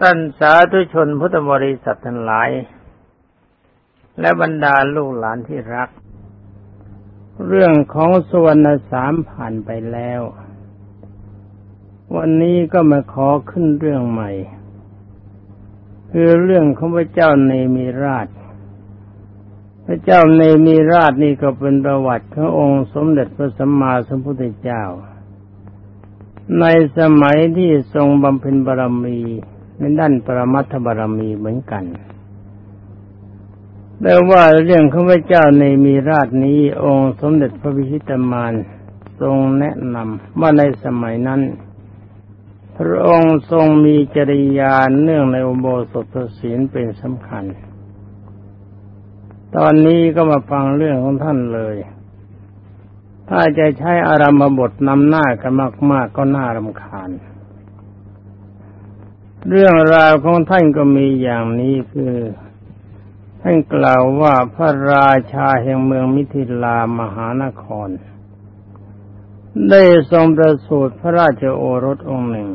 ท่านสาธุชนพุทธบริษัททั้งหลาย และบรรดาลูกหลานที่รัก เรื่องของสวรรณสามผ่านไปแล้ว วันนี้ก็มาขอขึ้นเรื่องใหม่ คือเรื่องของพระเจ้าเนมีราช พระเจ้าเนมีราชนี่ก็เป็นประวัติขององค์สมเด็จพระสัมมาสัมพุทธเจ้า ในสมัยที่ทรงบำเพ็ญบารมี ในด้านปรมัตถบารมีเหมือนกันแต่ว่าเรื่องของพระเจ้าในมีราชนี้ องค์สมเด็จพระพิชิตมารทรงแนะนำว่าในสมัยนั้น พระองค์ทรงมีจริยาเนื่องในอุโบสถศีลเป็นสำคัญ ตอนนี้ก็มาฟังเรื่องของท่านเลย ถ้าจะใช้อารมบทนำหน้ากันมาก ๆก็น่ารำคาญ เรื่องราวของท่านก็มีอย่างนี้คือ ท่านกล่าวว่าพระราชาแห่งเมืองมิถิลามหานคร ได้ทรงประสูติพระราชโอรสองค์หนึ่ง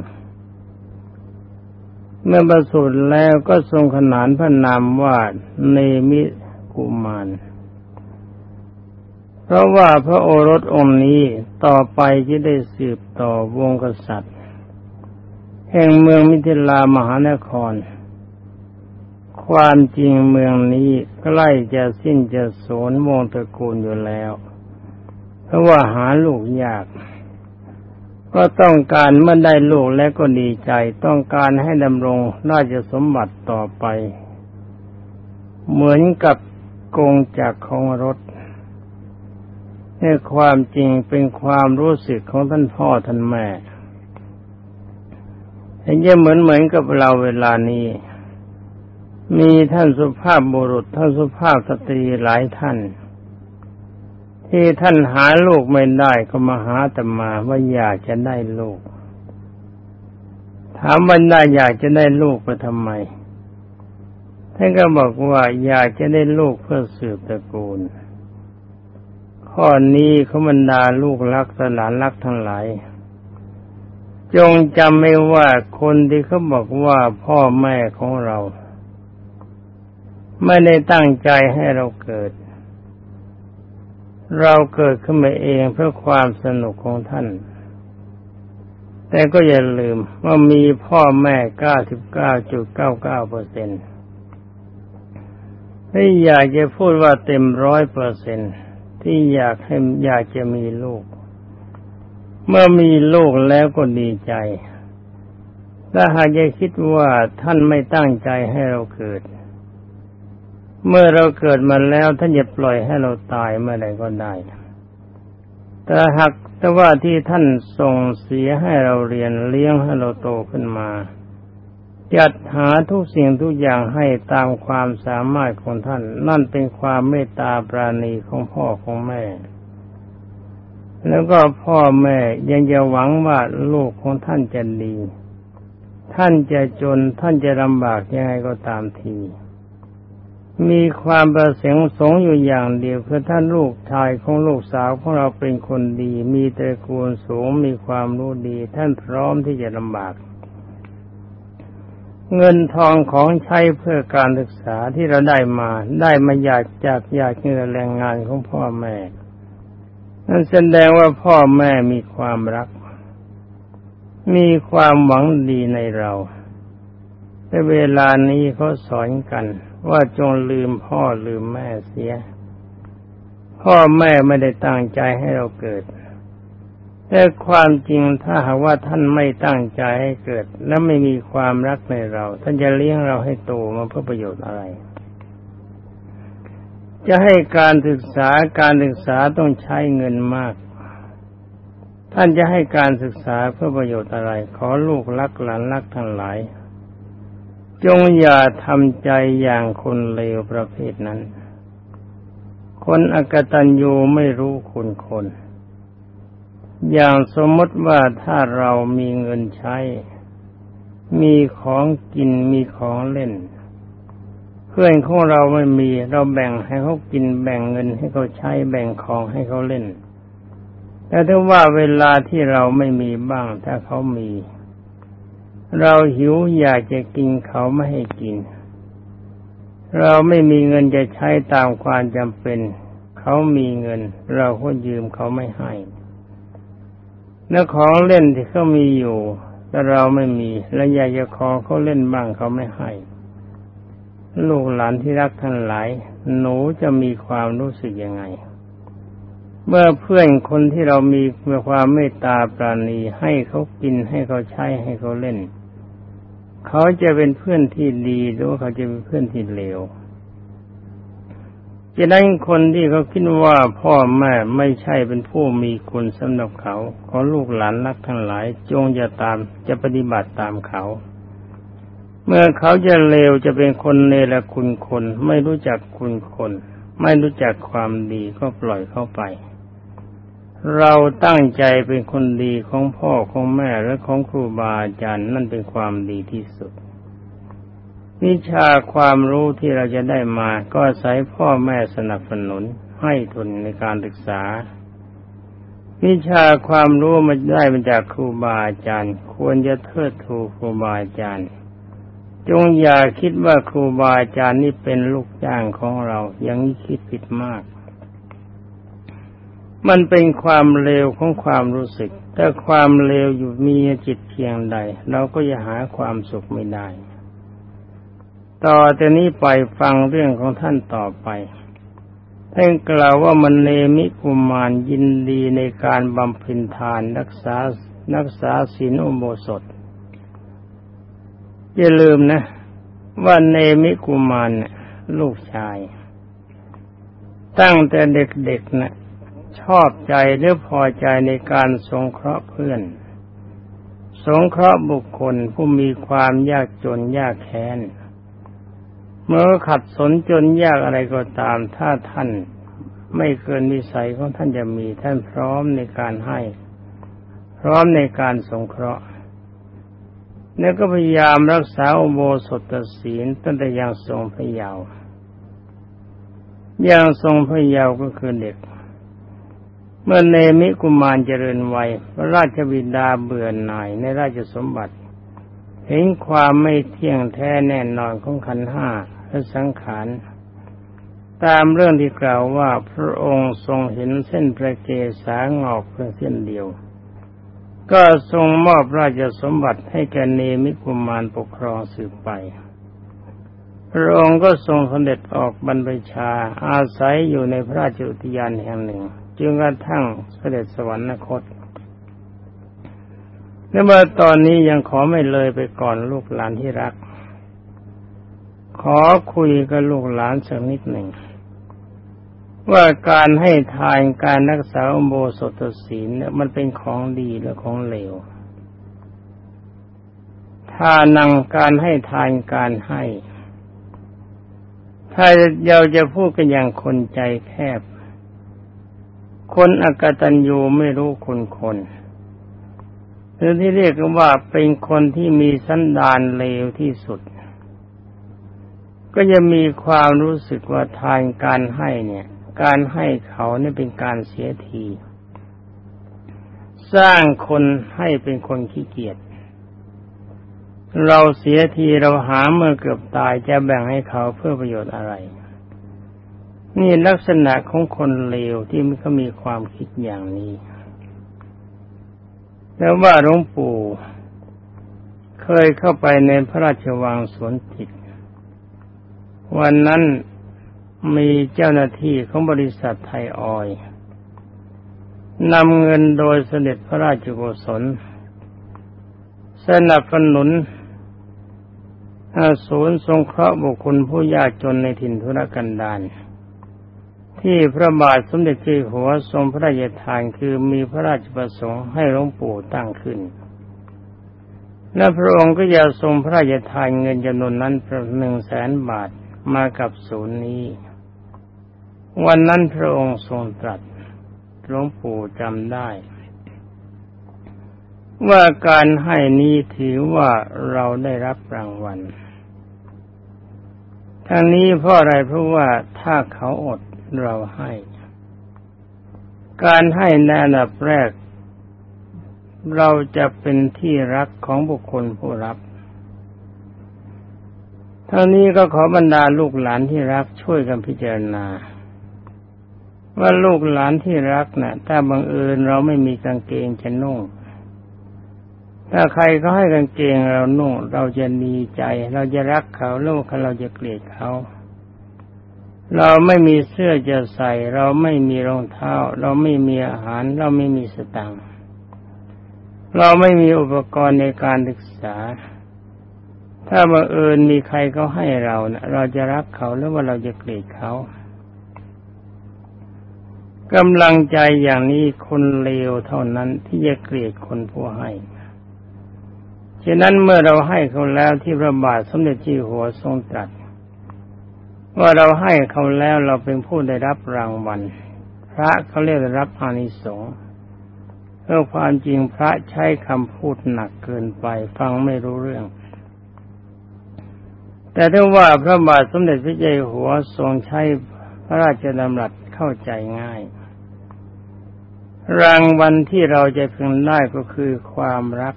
เมื่อประสูติแล้วก็ทรงขนานพระนามว่าเนมิกุมารเพราะว่าพระโอรสองค์นี้ต่อไปจะได้สืบต่อวงกษัตริย์ แห่งเมืองมิถิลามหานคร ความจริงเมืองนี้ใกล้จะสิ้นจะสนวงตระกูลอยู่แล้ว เพราะว่าหาลูกยาก ก็ต้องการเมื่อได้ลูกแล้วก็ดีใจ ต้องการให้ดำรงราชสมบัติต่อไป เหมือนกับกงจากของรถนี่ความจริงเป็นความรู้สึกของท่านพ่อท่านแม่ เห็นจะเหมือนเหมือนกับเราเวลานี้ มีท่านสุภาพบุรุษ ท่านสุภาพสตรีหลายท่าน ที่ท่านหาลูกไม่ได้ก็มาหาตมาว่าอยากจะได้ลูก ถามว่าได้อยากจะได้ลูกไปทำไมท่านก็บอกว่าอยากจะได้ลูกเพื่อสืบตระกูล ข้อนี้เขาบรรดาลูกรักสลานรักทั้งหลาย จงจำไม่ว่าคนที่เขาบอกว่าพ่อแม่ของเรา ไม่ได้ตั้งใจให้เราเกิด เราเกิดขึ้นมาเองเพื่อความสนุกของท่าน แต่ก็อย่าลืมว่ามีพ่อแม่ 99.99เปอร์เซ็นต์ไม่อยากจะพูดว่าเต็มร้อยเปอร์เซ็นต์ที่อยากให้อยากจะมีลูก เมื่อมีลูกแล้วก็ดีใจ ถ้าหากจะคิดว่าท่านไม่ตั้งใจให้เราเกิด เมื่อเราเกิดมาแล้วท่านจะปล่อยให้เราตายเมื่อใดก็ได้ แต่หากแต่ว่าที่ท่านส่งเสียให้เราเรียนเลี้ยงให้เราโตขึ้นมา จัดหาทุกสิ่งทุกอย่างให้ตามความสามารถของท่าน นั่นเป็นความเมตตาปราณีของพ่อของแม่ แล้วก็พ่อแม่ยังจะหวังว่าลูกของท่านจะดี ท่านจะจนท่านจะลำบากยังไงก็ตามที มีความประสงค์สงอยู่อย่างเดียวคือท่านลูกชายของลูกสาวของเราเป็นคนดี มีตระกูลสูงมีความรู้ดี ท่านพร้อมที่จะลำบากเงินทองของใช้เพื่อการศึกษาที่เราได้มา ได้มาอยากจากอยากเงินแรงงานของพ่อแม่ นั่นแสดงว่าพ่อแม่มีความรัก มีความหวังดีในเราในเวลานี้เขาสอนกัน ว่าจงลืมพ่อลืมแม่เสีย พ่อแม่ไม่ได้ตั้งใจให้เราเกิด แต่ความจริงถ้าหากว่าท่านไม่ตั้งใจให้เกิด และไม่มีความรักในเรา ท่านจะเลี้ยงเราให้โตมาเพื่อประโยชน์อะไร จะให้การศึกษาการศึกษาต้องใช้เงินมาก ท่านจะให้การศึกษาเพื่อประโยชน์อะไร ขอลูกรักหลานรักทั้งหลาย จงอย่าทำใจอย่างคนเลวประเภทนั้น คนอกตัญญูไม่รู้คุณคน อย่างสมมติว่าถ้าเรามีเงินใช้ มีของกินมีของเล่น เพื่อนของเราไม่มีเราแบ่งให้เขากินแบ่งเงินให้เขาใช้แบ่งของให้เขาเล่น แต่ถ้าว่าเวลาที่เราไม่มีบ้างถ้าเขามี เราหิวอยากจะกินเขาไม่ให้กิน เราไม่มีเงินจะใช้ตามความจำเป็น เขามีเงิน เราก็ยืมเขาไม่ให้แล้วของเล่นที่เขามีอยู่ แต่เราไม่มี และอยากจะขอเขาเล่นบ้างเขาไม่ให้ ลูกหลานที่รักท่านหลาย หนูจะมีความรู้สึกยังไง เมื่อเพื่อนคนที่เรามีความเมตตาปราณีให้เขากินให้เขาใช้ให้เขาเล่น เขาจะเป็นเพื่อนที่ดีหรือเขาจะเป็นเพื่อนที่เลวจะนั้นคนที่เขาคิดว่าพ่อแม่ไม่ใช่เป็นผู้มีคุณสำหรับเขา ขอลูกหลานรักทั้งหลาย จงจะตามจะปฏิบัติตามเขา มื่อเขาจะเลวจะเป็นคนเนรคุณคน ไม่รู้จักคุณคน ไม่รู้จักความดีก็ปล่อยเข้าไป เราตั้งใจเป็นคนดีของพ่อของแม่และของครูบาอาจารย์นั่นเป็นความดีที่สุด วิชาความรู้ที่เราจะได้มาก็อาศัยพ่อแม่สนับสนุนให้ทุนในการศึกษาวิชาความรู้มาได้มาจากครูบาอาจารย์ ควรจะเทิดทูครูบาอาจารย์ จงอย่าคิดว่าครูบาอาจารย์นี่เป็นลูกจ้างของเรา อย่างนี้คิดผิดมาก มันเป็นความเลวของความรู้สึก ถ้าความเลวอยู่มีจิตเพียงใด เราก็จะหาความสุขไม่ได้ ต่อแต่นี้ไปฟังเรื่องของท่านต่อไปท่านกล่าวว่ามันเนมิกุมารยินดีในการบำเพ็ญทานรักษารักษาศีลอุโบสถ อย่าลืมนะว่าเนมิกุมารลูกชาย ตั้งแต่เด็กๆนะชอบใจหรือพอใจในการสงเคราะห์เพื่อน สงเคราะห์บุคคลผู้มีความยากจนยากแค้น เมื่อขัดสนจนยากอะไรก็ตาม ถ้าท่านไม่เกินนิสัยของท่านจะมีท่านพร้อมในการให้ พร้อมในการสงเคราะห์ แล้วก็พยายามรักษาอุโบสถศีลตั้งแต่ยังทรงพระเยาว์ยังทรงพระเยาว์ก็คือเด็ก เมื่อเนมิกุมารเจริญวัยพระราชบิดาเบื่อหน่ายในราชสมบัติ เห็นความไม่เที่ยงแท้แน่นอนของขันห้าและสังขารตามเรื่องที่กล่าวว่าพระองค์ทรงเห็นเส้นประเกศางอกเพียงเส้นเดียว ก็ทรงมอบราชสมบัติให้แกเนมิกุมารปกครองสืบไป พระองค์ก็ทรงสเสด็จออกบรรพชาอาศัยอยู่ในพระราชอุทยานแห่งหนึ่ง จึงกระทั่งเสด็จสวรรคตเนื่อมาตอนนี้ยังขอไม่เลยไปก่อนลูกหลานที่รัก ขอคุยกับลูกหลานสักนิดหนึ่ง ว่าการให้ทานการรักษาอุโบสถศีลเนี่ยมันเป็นของดีหรือของเลวถ้านังการให้ทานการให้ ถ้าเราจะพูดกันอย่างคนใจแคบ คนอกตัญญูไม่รู้คนคนหรือที่เรียกว่าเป็นคนที่มีสันดานเลวที่สุด ก็จะมีความรู้สึกว่าทานการให้เนี่ย การให้เขาเนี่ยเป็นการเสียที สร้างคนให้เป็นคนขี้เกียจเราเสียทีเราหาเมื่อเกือบตายจะแบ่งให้เขาเพื่อประโยชน์อะไร นี่ลักษณะของคนเลวที่มันก็มีความคิดอย่างนี้ แล้วว่าหลวงปู่เคยเข้าไปในพระราชวังสวนจิต วันนั้น มีเจ้าหน้าที่ของบริษัทไทยออยนำเงินโดยเสด็จพระราชโกศลสนับสนุนศูนย์สงเคราะห์บุคคลผู้ยากจนในถิ่นธุรกันดารที่พระบาทสมเด็จเจ้าหัวทรงพระราชทานคือมีพระราชประสงค์ให้หลวงปู่ตั้งขึ้น และพระองค์ก็จะทรงพระราชทานเงินจำนวนนั้นประหนึ่งแสนบาทมากับศูนย์นี้ วันนั้นพระองค์ทรงตรัสหลวงปู่จำได้ ว่าการให้นี้ถือว่าเราได้รับรางวัลทั้งนี้เพราะอะไรเพราะว่าถ้าเขาอดเราให้ การให้ในอันดับแรก เราจะเป็นที่รักของบุคคลผู้รับเท่านี้ก็ขอบรรดาลูกหลานที่รักช่วยกันพิจารณา ว่าลูกหลานที่รักนะ่ะ ถ้าบังเอิญเราไม่มีกางเกงจะนุ่ง ถ้าใครเขาให้กางเกงเรานุ่ง เราจะดีใจ เราจะรักเขาลูกเราจะเกลียดเขาเราไม่มีเสื้อจะใส่ เราไม่มีรองเท้า เราไม่มีอาหาร เราไม่มีสตังค์เราไม่มีอุปกรณ์ในการศึกษา ถ้าบังเอิญมีใครเขาให้เรานะเราจะรักเขาหรือว่าเราจะเกลียดเขา กำลังใจอย่างนี้คนเลวเท่านั้นที่จะเกลียดคนผู้ให้ ฉะนั้นเมื่อเราให้เขาแล้วที่พระบาทสมเด็จจีหัวทรงตรัส ว่าเราให้เขาแล้วเราเป็นผู้ได้รับรางวัล พระเขาเรียกรับอานิสงส์เพื่อความจริงพระใช้คำพูดหนักเกินไปฟังไม่รู้เรื่อง แต่ถ้าว่าพระบาทสมเด็จพระเจ้าหัวทรงใช้พระราชดำรัสเข้าใจง่าย รางวัลที่เราจะพึงได้ก็คือความรัก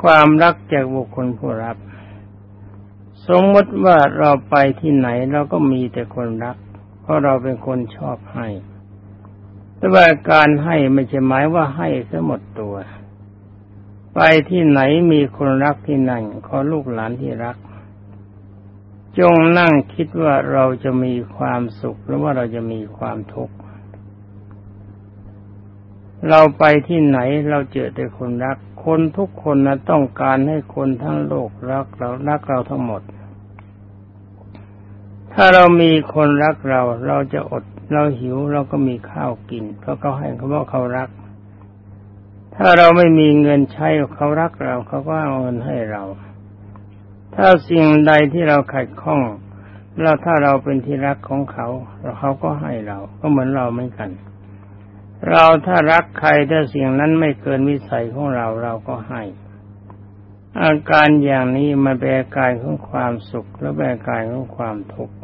ความรักจากบุคคลผู้รับ สมมติว่าเราไปที่ไหนเราก็มีแต่คนรัก เพราะเราเป็นคนชอบให้ แต่ว่าการให้ไม่ใช่หมายว่าให้ซะหมดตัว ไปที่ไหนมีคนรักที่นั่นขอลูกหลานที่รัก จงนั่งคิดว่าเราจะมีความสุขหรือว่าเราจะมีความทุกข์ เราไปที่ไหนเราเจอแต่คนรัก คนทุกคนนะต้องการให้คนทั้งโลกรักเรารักเราทั้งหมด ถ้าเรามีคนรักเรา เราจะอดเราหิวเราก็มีข้าวกินเพราะเขาให้เขาบอกเขารัก ถ้าเราไม่มีเงินใช้เขารักเราเขาก็เอาเงินให้เรา ถ้าสิ่งใดที่เราขัดข้องแล้วถ้าเราเป็นที่รักของเขาเขาก็ให้เรา ก็เหมือนเราเหมือนกัน เราถ้ารักใครถ้าสิ่งนั้นไม่เกินวิสัยของเราเราก็ให้ อาการอย่างนี้มันเป็นอาการของความสุขและเป็นอาการของความทุกข์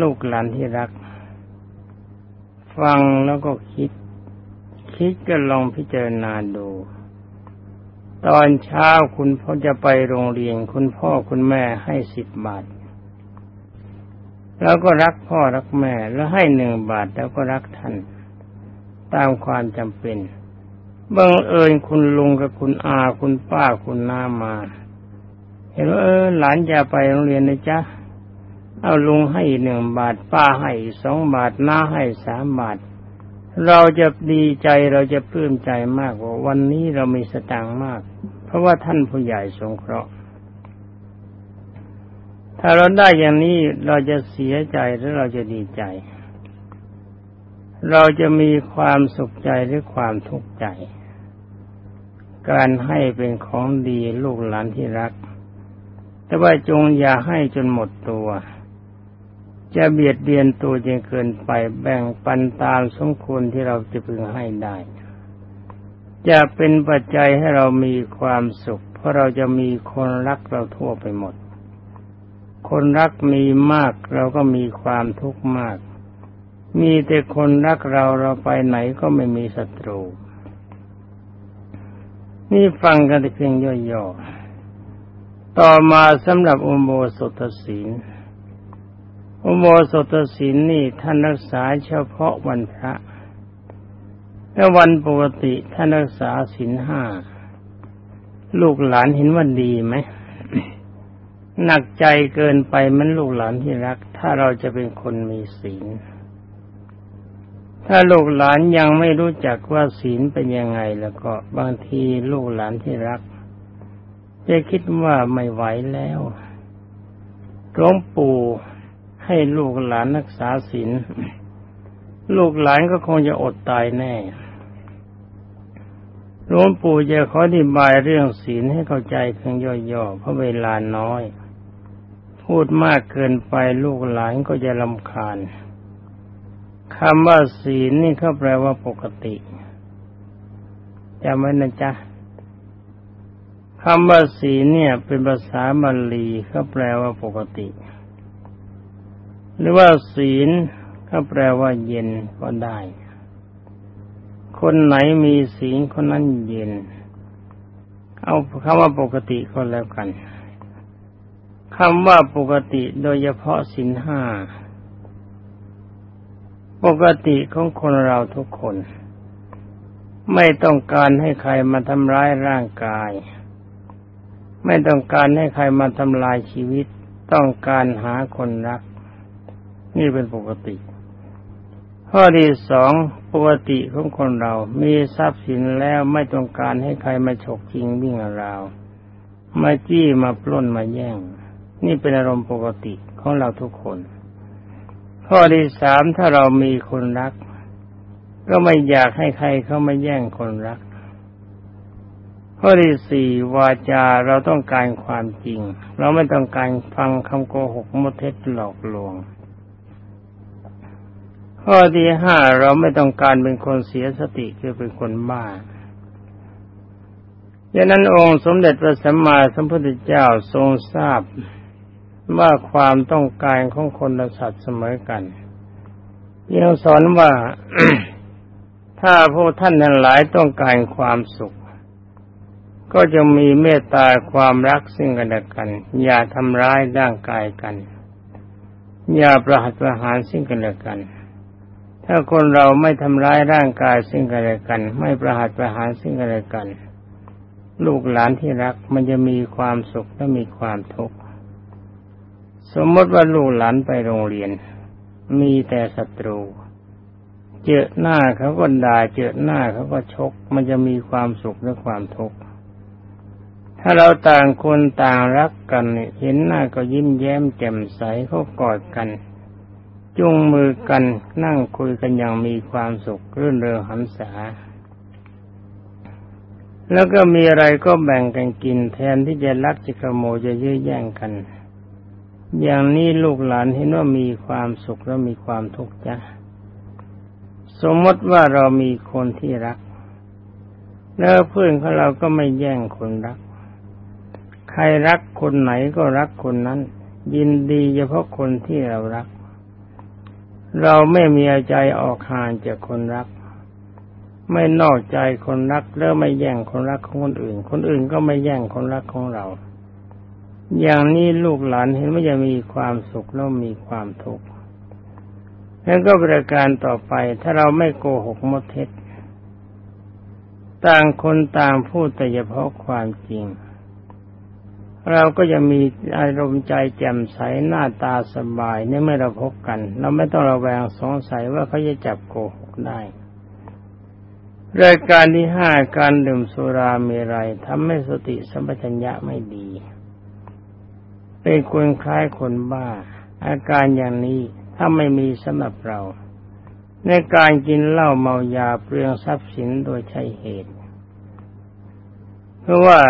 ลูกหลานที่รัก ฟังแล้วก็คิด คิดก็ลองพิจารณาดู ตอนเช้าคุณพ่อจะไปโรงเรียน คุณพ่อคุณแม่ให้สิบบาท แล้วก็รักพ่อรักแม่แล้วให้หนึ่งบาทแล้วก็รักท่าน ตามความจำเป็นบังเอิญคุณลุงกับคุณอาคุณป้าคุณน้ามา เห็นว่าเออหลานจะไปโรงเรียนนะจ๊ะเอาลุงให้หนึ่งบาทป้าให้สองบาทน้าให้สามบาท เราจะดีใจเราจะปลื้มใจมากว่าวันนี้เรามีสตางค์มาก เพราะว่าท่านผู้ใหญ่สงเคราะห์ ถ้าเราได้อย่างนี้เราจะเสียใจหรือเราจะดีใจ เราจะมีความสุขใจหรือความทุกข์ใจ การให้เป็นของดีลูกหลานที่รัก แต่ว่าจงอย่าให้จนหมดตัว จะเบียดเบียนตัวจนเกินไปแบ่งปันตามสมควรที่เราจะพึงให้ได้ จะเป็นปัจจัยให้เรามีความสุข เพราะเราจะมีคนรักเราทั่วไปหมด คนรักมีมากเราก็มีความทุกข์มาก มีแต่คนรักเราเราไปไหนก็ไม่มีศัตรู นี่ฟังกันเพียงย่อๆ ต่อมาสำหรับอุโบสถศีล อุโบสถศีลนี่ท่านรักษาเฉพาะวันพระถ้าวันปกติท่านรักษาศีลห้า ลูกหลานเห็นว่าดีไหม หนักใจเกินไปมันลูกหลานที่รัก ถ้าเราจะเป็นคนมีศีล ถ้าลูกหลานยังไม่รู้จักว่าศีลเป็นยังไง แล้วก็บางทีลูกหลานที่รัก จะคิดว่าไม่ไหวแล้วหลวงปู่ให้ลูกหลานรักษาศีลลูกหลานก็คงจะอดตายแน่หลวงปู่จะขออธิบายเรื่องศีลให้เข้าใจเพียงย่อๆเพราะเวลาน้อย พูดมากเกินไปลูกหลานก็จะลำคาญคำว่าศีลนี่เขาแปลว่าปกติจำไว้นะจ๊ะคำว่าศีลเนี่ย เป็นภาษาบาลีเขาแปลว่าปกติ หรือว่าศีลก็แปลว่าเย็นก็ได้ คนไหนมีศีลคนนั้นเย็น เอาคำว่าปกติก็แล้วกัน คำว่าปกติโดยเฉพาะศีลห้า ปกติของคนเราทุกคน ไม่ต้องการให้ใครมาทำร้ายร่างกาย ไม่ต้องการให้ใครมาทำลายชีวิต ต้องการหาคนรัก นี่เป็นปกติ ข้อที่สองปกติของคนเรา มีทรัพย์สินแล้วไม่ต้องการให้ใครมาฉกชิงวิ่งราว มาจี้มาปล้นมาแย่ง นี่เป็นอารมณ์ปกติของเราทุกคน ข้อที่สามถ้าเรามีคนรัก ก็ไม่อยากให้ใครเข้ามาแย่งคนรัก ข้อที่สี่วาจาเราต้องการความจริง เราไม่ต้องการฟังคำโกหกมดเท็จหลอกลวง ข้อที่ห้าเราไม่ต้องการเป็นคนเสียสติคือเป็นคนบ้าดังนั้นองค์สมเด็จพระสัมมาสัมพุทธเจ้าทรงทราบ ว่าความต้องการของคนและสัตว์เสมอกันยังสอนว่าถ้าพวกท่านทั้งหลายต้องการความสุข ก็จะมีเมตตาความรักซึ่งกันและกัน อย่าทำร้ายร่างกายกัน อย่าประหัตประหารซึ่งกันและกัน ถ้าคนเราไม่ทำร้ายร่างกายซึ่งกันและกัน ไม่ประหัตประหารซึ่งกันและกัน ลูกหลานที่รักมันจะมีความสุขและมีความทุกข์ สมมติว่าลูกหลานไปโรงเรียน มีแต่ศัตรู เจอหน้าเขาก็ด่าเจอหน้าเขาก็ชก มันจะมีความสุขและความทุกข์ถ้าเราต่างคนต่างรักกันเห็นหน้าก็ยิ้มแย้มแจ่มใสเขากอดกัน จุงมือกันนั่งคุยกันอย่างมีความสุขรื่นเริงหันษาแล้วก็มีอะไรก็แบ่งกันกินแทนที่จะรักจะขโมยจะยื้อแย่งกัน อย่างนี้ลูกหลานเห็นว่ามีความสุขแล้วมีความทุกข์จ้ะสมมติว่าเรามีคนที่รัก แล้วเพื่อนของเราก็ไม่แย่งคนรัก ใครรักคนไหนก็รักคนนั้น ยินดีเฉพาะคนที่เรารัก เราไม่มีใจออกห่างจากคนรัก ไม่นอกใจคนรักแล้วไม่แย่งคนรักของคนอื่น คนอื่นก็ไม่แย่งคนรักของเรา อย่างนี้ลูกหลานเห็นว่าจะมีความสุขแล้วมีความทุกข์แล้วก็ประการต่อไปถ้าเราไม่โกหกมดเท็จ ต่างคนต่างพูดแต่เฉพาะความจริง เราก็จะมีอารมณ์ใจแจ่มใสหน้าตาสบายในเมื่อเราพบกัน เราไม่ต้องระแวงสงสัยว่าเขาจะจับโกหกได้รายการที่ห้าการดื่มสุราเมรัยทำให้สติสัมปชัญญะไม่ดี เป็นคนคล้ายคนบ้า อาการอย่างนี้ถ้าไม่มีสำหรับเรา ในการกินเหล้าเมายาเปลืองทรัพย์สินโดยใช่เหตุ เพราะว่า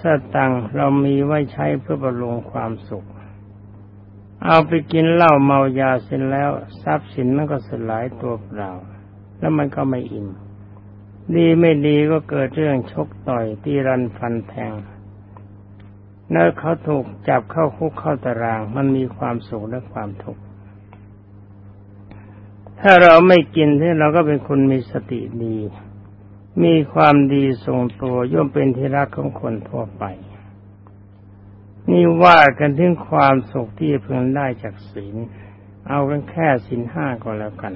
สตังเรามีไว้ใช้เพื่อบำรุงความสุข เอาไปกินเหล้าเมายาเสร็จแล้วทรัพย์สินมันก็สลายตัวเปล่า แล้วมันก็ไม่อิ่ม ดีไม่ดีก็เกิดเรื่องชกต่อยตีรันฟันแทง เนื้อเขาถูกจับเข้าคุกเข้าตาราง มันมีความสุขและความทุกข์ถ้าเราไม่กินที่เราก็เป็นคนมีสติดี มีความดีทรงตัวย่อมเป็นที่รักของคนทั่วไป นี่ว่ากันถึงความสุขที่เพิ่งได้จากศีล เอากันแค่ศีลห้าก็แล้วกัน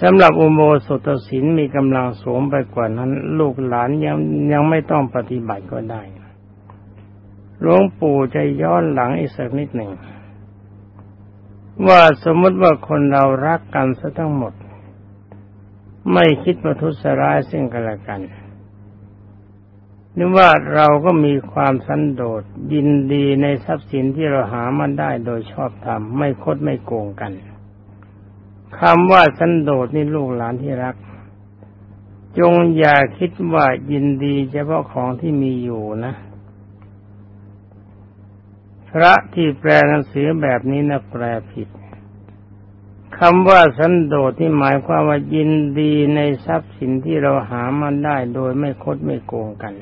สำหรับอุโมสถศีลมีกำลังสูงไปกว่านั้น ลูกหลานยังยังไม่ต้องปฏิบัติก็ได้ หลวงปู่จะย้อนหลังอีกสักนิดหนึ่ง ว่าสมมติว่าคนเรารักกันซะทั้งหมด ไม่คิดประทุษร้ายซึ่งกันและกันนึกว่าเราก็มีความสันโดษยินดีในทรัพย์สินที่เราหามาได้โดยชอบธรรมไม่คดไม่โกงกันคำว่าสันโดษนี่ลูกหลานที่รัก จงอย่าคิดว่ายินดีเฉพาะของที่มีอยู่นะ พระที่แปลหนังสือแบบนี้นะแปลผิดคำว่าสันโดษที่หมายความว่ายินดีในทรัพย์สินที่เราหามาได้โดยไม่คดไม่โกงกัน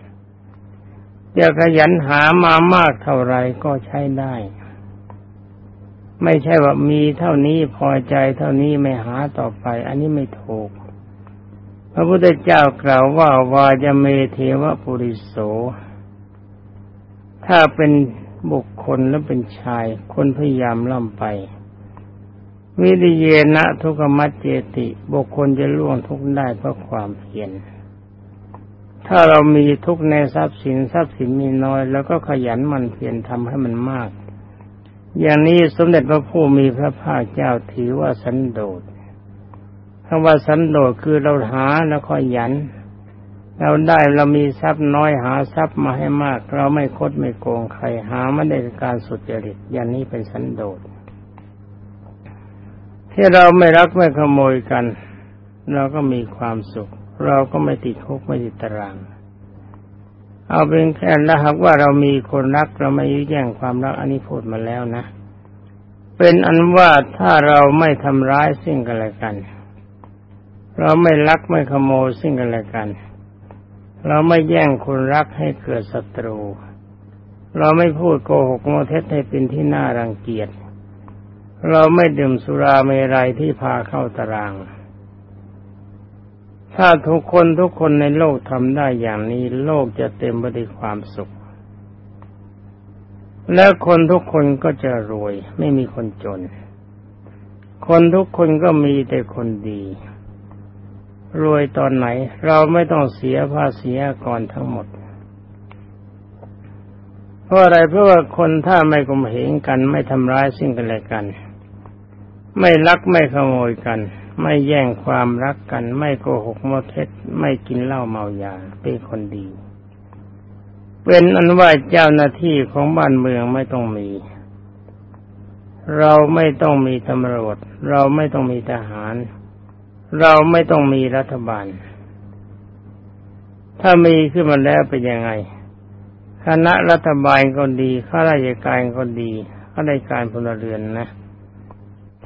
จะขยันหามามากเท่าไรก็ใช้ได้ ไม่ใช่ว่ามีเท่านี้พอใจเท่านี้ไม่หาต่อไป อันนี้ไม่ถูก พระพุทธเจ้ากล่าวว่าวาจเมเทวปุริโส ถ้าเป็น บุคคลและเป็นชาย คนพยายามล่ำไป วิริเยนะทุกมัจเจติ บุคคลจะล่วงทุกได้เพราะความเพียรถ้าเรามีทุกในทรัพย์สินทรัพย์สินมีน้อย แล้วก็ขยันมันเพียรทำให้มันมาก อย่างนี้สมเด็จพระผู้มีพระภาคเจ้าถือว่าสันโดษคำว่าสันโดษคือเราหาแล้วขยัน เราได้เรามีทรัพย์น้อยหาทรัพย์มาให้มาก เราไม่คดไม่โกงใครหาไม่ได้การสุจริตอย่างนี้เป็นสันโดษที่เราไม่รักไม่ขโมยกัน เราก็มีความสุข เราก็ไม่ติดคุกไม่ติดตาราง เอาเป็นแค่ละหากว่าเรามีคนรักเราไม่ยื้อแย่งความรักอันนี้พูดมาแล้วนะ เป็นอันว่าถ้าเราไม่ทำร้ายสิ่งกันและกัน เราไม่ลักไม่ขโมยสิ่งกันและกัน เราไม่แย่งคนรักให้เกิดศัตรู เราไม่พูดโกหกโมเท็จให้เป็นที่น่ารังเกียจ เราไม่ดื่มสุราเมรัยที่พาเข้าตาราง ถ้าทุกคนทุกคนในโลกทำได้อย่างนี้ โลกจะเต็มไปด้วยความสุข และคนทุกคนก็จะรวย ไม่มีคนจน คนทุกคนก็มีแต่คนดี รวยตอนไหน เราไม่ต้องเสียภาษีก่อนทั้งหมด เพราะอะไรเพราะว่าคนถ้าไม่กลมเหงกันไม่ทำร้ายสิ่งกันและกัน ไม่ลักไม่ขโมยกัน ไม่แย่งความรักกัน ไม่โกหกโมเท็จไม่กินเหล้าเมายาเป็นคนดีเป็นอันว่าเจ้าหน้าที่ของบ้านเมืองไม่ต้องมี เราไม่ต้องมีตำรวจ เราไม่ต้องมีทหาร เราไม่ต้องมีรัฐบาล ถ้ามีขึ้นมาแล้วเป็นยังไง คณะรัฐบาลก็ดีข้าราชการก็ดีข้าราชการพลเรือนนะ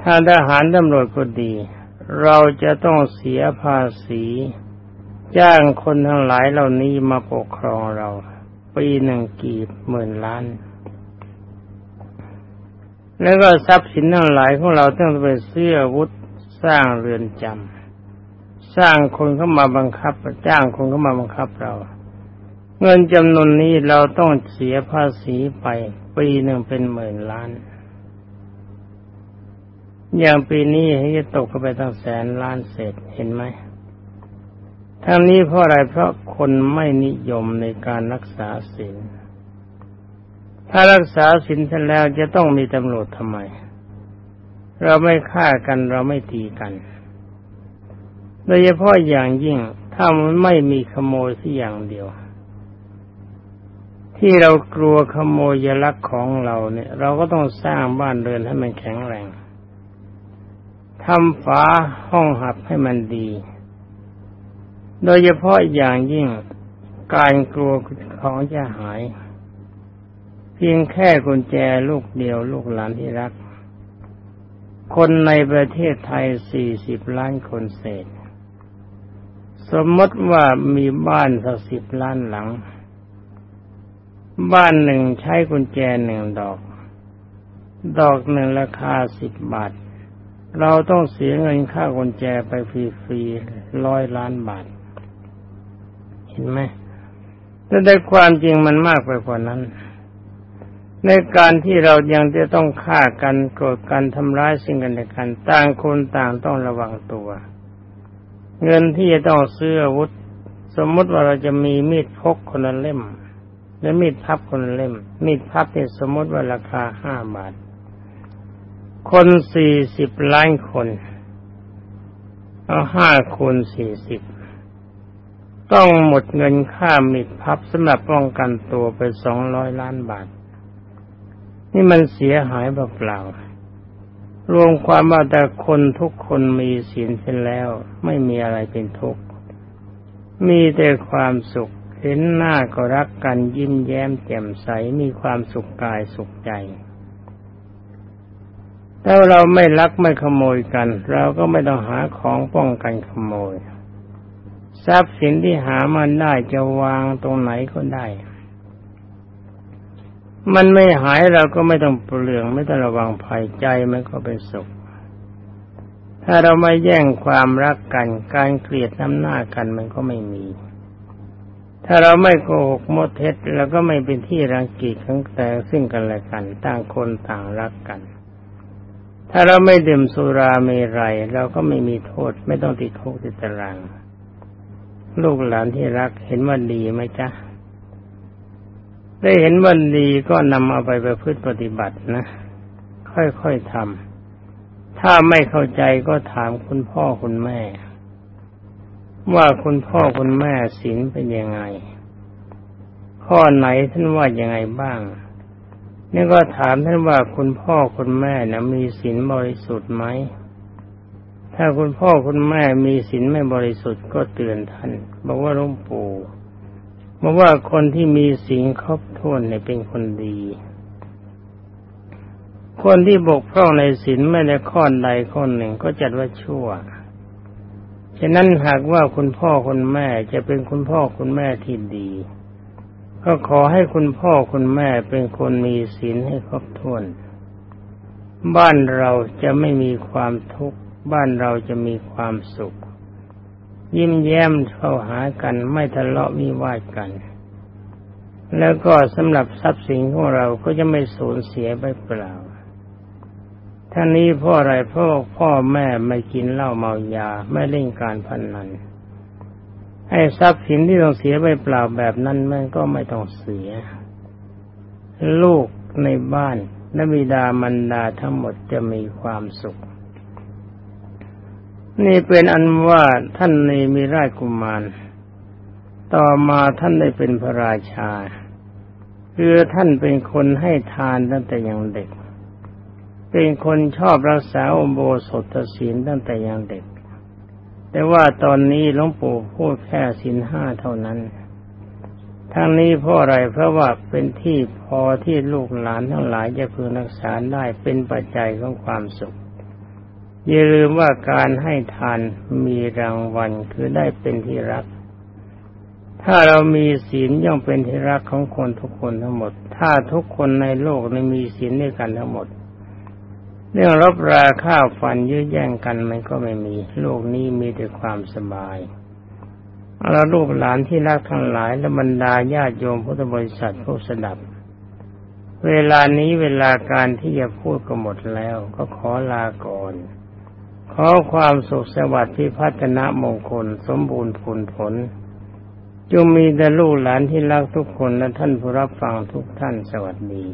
ถ้าทหารตำรวจก็ดี เราจะต้องเสียภาษีจ้างคนทั้งหลายเหล่านี้มาปกครองเรา ปีหนึ่งกี่หมื่นล้าน แล้วก็ทรัพย์สินทั้งหลายของเราต้องไปเสื้อวุธ สร้างเรือนจำสร้างคนเข้ามาบังคับจ้างคนเข้ามาบังคับเรา เงินจำนวนนี้เราต้องเสียภาษีไป ปีหนึ่งเป็นหมื่นล้าน อย่างปีนี้ให้จะตกไปตั้งแสนล้านเศษเห็นไหมทั้งนี้เพราะอะไรเพราะคนไม่นิยมในการรักษาศีลถ้ารักษาศีลเสร็จแล้วจะต้องมีตำรวจทำไม เราไม่ฆ่ากันเราไม่ตีกัน โดยเฉพาะอย่างยิ่ง ถ้ามันไม่มีขโมยที่อย่างเดียว ที่เรากลัวขโมยยลักของเราเนี่ย เราก็ต้องสร้างบ้านเรือนให้มันแข็งแรงทำฝาห้องหับให้มันดี โดยเฉพาะอย่างยิ่งการกลัวของจะหาย เพียงแค่กุญแจลูกเดียวลูกหลานที่รัก คนในประเทศไทยสี่สิบล้านคนเศษ สมมติว่ามีบ้านสักสิบล้านหลัง บ้านหนึ่งใช้กุญแจหนึ่งดอก ดอกหนึ่งราคาสิบบาท เราต้องเสียเงินค่ากุญแจไปฟรีๆร้อยล้านบาท เห็นไหมแต่ในความจริงมันมากไปกว่านั้น ในการที่เรายังจะต้องฆ่ากันโกรธกันทำร้ายสิ่งกันและกัน ต่างคนต่างต้องระวังตัว เงินที่จะต้องซื้ออาวุธ สมมติว่าเราจะมีมีดพกคนละเล่ม และมีดพับคนละเล่ม มีดพับเนี่ยสมมติว่าราคาห้าบาท คนสี่สิบล้านคนเอาห้าคูณสี่สิบต้องหมดเงินค่ามีดพับสำหรับป้องกันตัวไปสองร้อยล้านบาท นี่มันเสียหายเปล่าๆรวมความว่าแต่คนทุกคนมีศีลเสร็จแล้ว ไม่มีอะไรเป็นทุกข์มีแต่ความสุขเห็นหน้าก็รักกันยิ้มแย้มแจ่มใสมีความสุขกายสุขใจถ้าเราไม่ลักไม่ขโมยกัน เราก็ไม่ต้องหาของป้องกันขโมย ทรัพย์สินที่หามันได้จะวางตรงไหนก็ได้ มันไม่หายเราก็ไม่ต้องเปลืองไม่ต้องระวังภัยใจมันก็เป็นสุข ถ้าเราไม่แย่งความรักกัน การเกลียดน้ำหน้ากันมันก็ไม่มี ถ้าเราไม่โกหกมดเท็จเราก็ไม่เป็นที่รังเกียจของแต่ซึ่งกันและกันต่างคนต่างรักกัน ถ้าเราไม่ดื่มสุราเมรัยเราก็ไม่มีโทษ ไม่ต้องติดคุกติดตาราง ลูกหลานที่รักเห็นว่าดีไหมจ๊ะ ได้เห็นว่าดีก็นำเอาไปประพฤติปฏิบัตินะ ค่อยๆทำถ้าไม่เข้าใจก็ถามคุณพ่อคุณแม่ ว่าคุณพ่อคุณแม่ศีลเป็นยังไง ข้อไหนท่านว่ายังไงบ้างนี่ก็ถามท่านว่าคุณพ่อคุณแม่นะมีศีลบริสุทธิ์ไหมถ้าคุณพ่อคุณแม่มีศีลไม่บริสุทธิ์ก็เตือนท่าน บอกว่าลวงปู่ บอกว่าคนที่มีศีลครบถ้วนเนี่ยเป็นคนดี คนที่บกพร่องในศีลไม่ได้ข้อใดข้อหนึ่งก็จัดว่าชั่ว ฉะนั้นหากว่าคุณพ่อคุณแม่จะเป็นคุณพ่อคุณแม่ที่ดี ก็ขอให้คุณพ่อคุณแม่เป็นคนมีศีลให้ครบถ้วน บ้านเราจะไม่มีความทุกข์ บ้านเราจะมีความสุข ยิ้มแย้มเข้าหากันไม่ทะเลาะวิวาทกัน แล้วก็สำหรับทรัพย์สินของเราก็จะไม่สูญเสียไปเปล่าท่านนี้พราะอะไรพราะพ่อแม่ไม่กินเหล้าเมายาไม่เล่นการพนนันไอ้ทรัพย์สินที่ต้องเสียไปเปล่าแบบนั้นมันก็ไม่ต้องเสีย ลูกในบ้านและบิดามันดาทั้งหมดจะมีความสุข นี่เป็นอันว่าท่านในมีราชกุมาร ต่อมาท่านได้เป็นพระราชา คือท่านเป็นคนให้ทานตั้งแต่ยังเด็ก เป็นคนชอบรักษาอมโบสถศีลตั้งแต่ยังเด็ก แต่ว่าตอนนี้หลวงปู่พูดแค่ศีลห้าเท่านั้น ทั้งนี้เพราะอะไรเพราะว่าเป็นที่พอที่ลูกหลานทั้งหลายจะพึงรักษาได้เป็นปัจจัยของความสุข อย่าลืมว่าการให้ทานมีรางวัลคือได้เป็นที่รัก ถ้าเรามีศีลย่อมเป็นที่รักของคนทุกคนทั้งหมด ถ้าทุกคนในโลกในมีศีลด้วยกันทั้งหมด เรื่องรบราข้าวฟันยื้อแย่งกันมันก็ไม่มี โลกนี้มีแต่ความสบายเราลูกหลานที่รักทั้งหลายและบรรดาญาติโยมพุทธบริษัทผู้สดับ เวลานี้เวลาการที่จะพูดก็หมดแล้ว ก็ขอลาก่อน ขอความสุขสวัสดิ์พิพัฒนมงคล สมบูรณ์ผลผล จงมีแต่ลูกหลานที่รักทุกคนและท่านผู้รับฟังทุกท่านสวัสดี